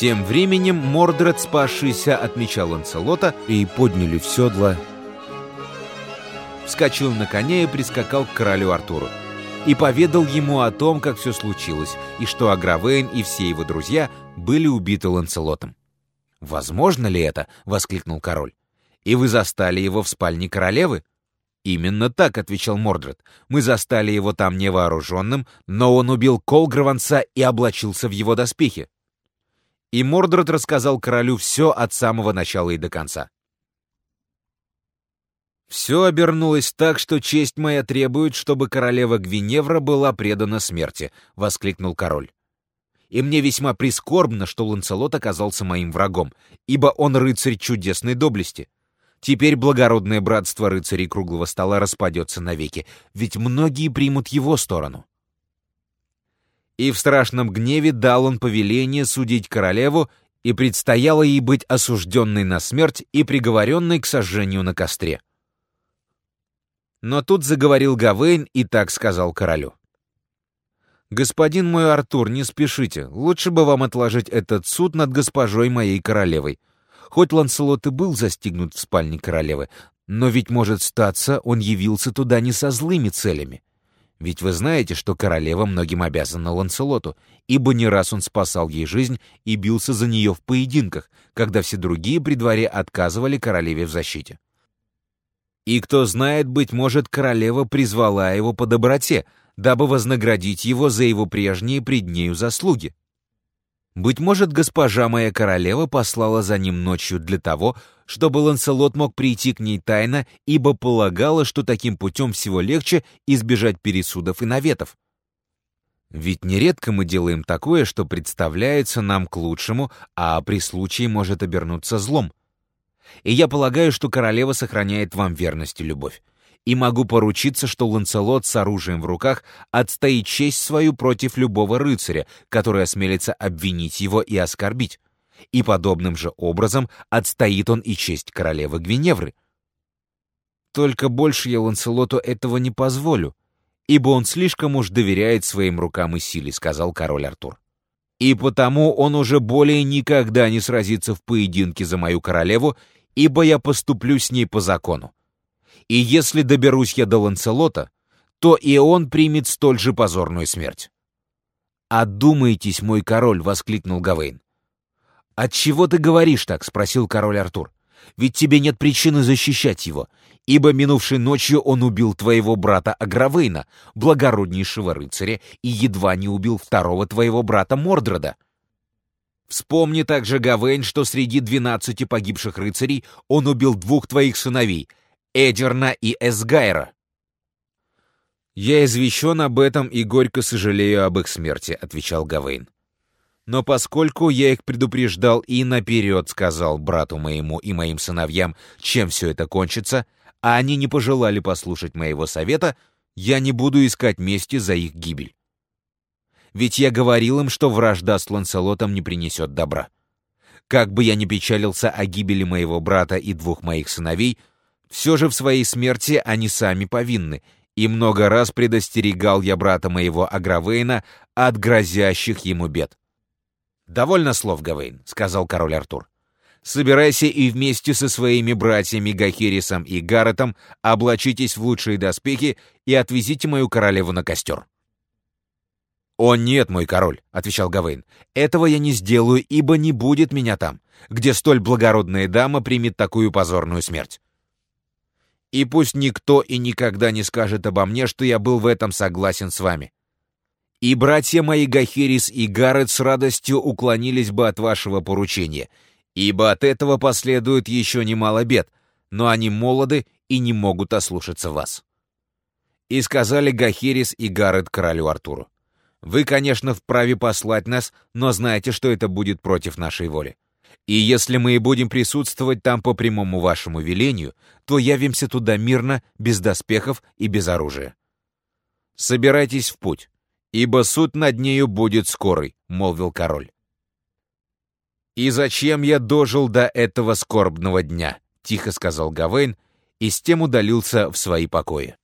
Тем временем Мордред, спасшийся от меча Ланцелота, и подняли в седло, вскочил на коня и прискакал к королю Артуру. И поведал ему о том, как все случилось, и что Агравейн и все его друзья были убиты Ланцелотом. «Возможно ли это?» — воскликнул король. «И вы застали его в спальне королевы?» «Именно так», — отвечал Мордред. «Мы застали его там невооруженным, но он убил Колгрованца и облачился в его доспехи». И Мордред рассказал королю все от самого начала и до конца. «Все обернулось так, что честь моя требует, чтобы королева Гвиневра была предана смерти», — воскликнул король. «И мне весьма прискорбно, что Ланцелот оказался моим врагом, ибо он рыцарь чудесной доблести». Теперь благородное братство рыцарей круглого стола распадется навеки, ведь многие примут его сторону. И в страшном гневе дал он повеление судить королеву, и предстояло ей быть осужденной на смерть и приговоренной к сожжению на костре. Но тут заговорил Гавейн и так сказал королю. «Господин мой Артур, не спешите, лучше бы вам отложить этот суд над госпожой моей королевой. Хоть Ланселот и был застигнут в спальне королевы, но ведь может статься, он явился туда не со злыми целями. Ведь вы знаете, что королева многим обязана Ланселоту, ибо не раз он спасал ей жизнь и бился за нее в поединках, когда все другие при дворе отказывали королеве в защите. И кто знает, быть может, королева призвала его по доброте, дабы вознаградить его за его прежние пред нею заслуги. Быть может, госпожа моя королева послала за ним ночью для того, чтобы Ланселот мог прийти к ней тайно, ибо полагала, что таким путем всего легче избежать пересудов и наветов. Ведь нередко мы делаем такое, что представляется нам к лучшему, а при случае может обернуться злом. И я полагаю, что королева сохраняет вам верность и любовь и могу поручиться, что Ланцелот с оружием в руках отстоит честь свою против любого рыцаря, который осмелится обвинить его и оскорбить. И подобным же образом отстоит он и честь королевы Гвиневры. Только больше я Ланцелоту этого не позволю, ибо он слишком уж доверяет своим рукам и силе, сказал король Артур. И потому он уже более никогда не сразится в поединке за мою королеву, ибо я поступлю с ней по закону. И если доберусь я до Ланцелота, то и он примет столь же позорную смерть. «Одумайтесь, мой король!» — воскликнул Гавейн. «Отчего ты говоришь так?» — спросил король Артур. «Ведь тебе нет причины защищать его, ибо минувшей ночью он убил твоего брата Агравейна, благороднейшего рыцаря, и едва не убил второго твоего брата Мордреда. Вспомни также, Гавейн, что среди двенадцати погибших рыцарей он убил двух твоих сыновей — Эдерна и Эсгайра. «Я извещен об этом и горько сожалею об их смерти», — отвечал Гавейн. «Но поскольку я их предупреждал и наперед сказал брату моему и моим сыновьям, чем все это кончится, а они не пожелали послушать моего совета, я не буду искать мести за их гибель. Ведь я говорил им, что вражда с Ланселотом не принесет добра. Как бы я ни печалился о гибели моего брата и двух моих сыновей — все же в своей смерти они сами повинны, и много раз предостерегал я брата моего Агравейна от грозящих ему бед. «Довольно слов, Гавейн», — сказал король Артур. «Собирайся и вместе со своими братьями Гахирисом и Гарретом облачитесь в лучшие доспехи и отвезите мою королеву на костер». «О нет, мой король», — отвечал Гавейн, — «этого я не сделаю, ибо не будет меня там, где столь благородная дама примет такую позорную смерть. И пусть никто и никогда не скажет обо мне, что я был в этом согласен с вами. И братья мои Гахирис и Гаррет с радостью уклонились бы от вашего поручения, ибо от этого последует еще немало бед, но они молоды и не могут ослушаться вас. И сказали Гахирис и Гаррет королю Артуру. Вы, конечно, вправе послать нас, но знайте, что это будет против нашей воли. И если мы и будем присутствовать там по прямому вашему велению, то явимся туда мирно, без доспехов и без оружия. Собирайтесь в путь, ибо суд над нею будет скорый, молвил король. И зачем я дожил до этого скорбного дня? Тихо сказал Гавейн и с тем удалился в свои покои.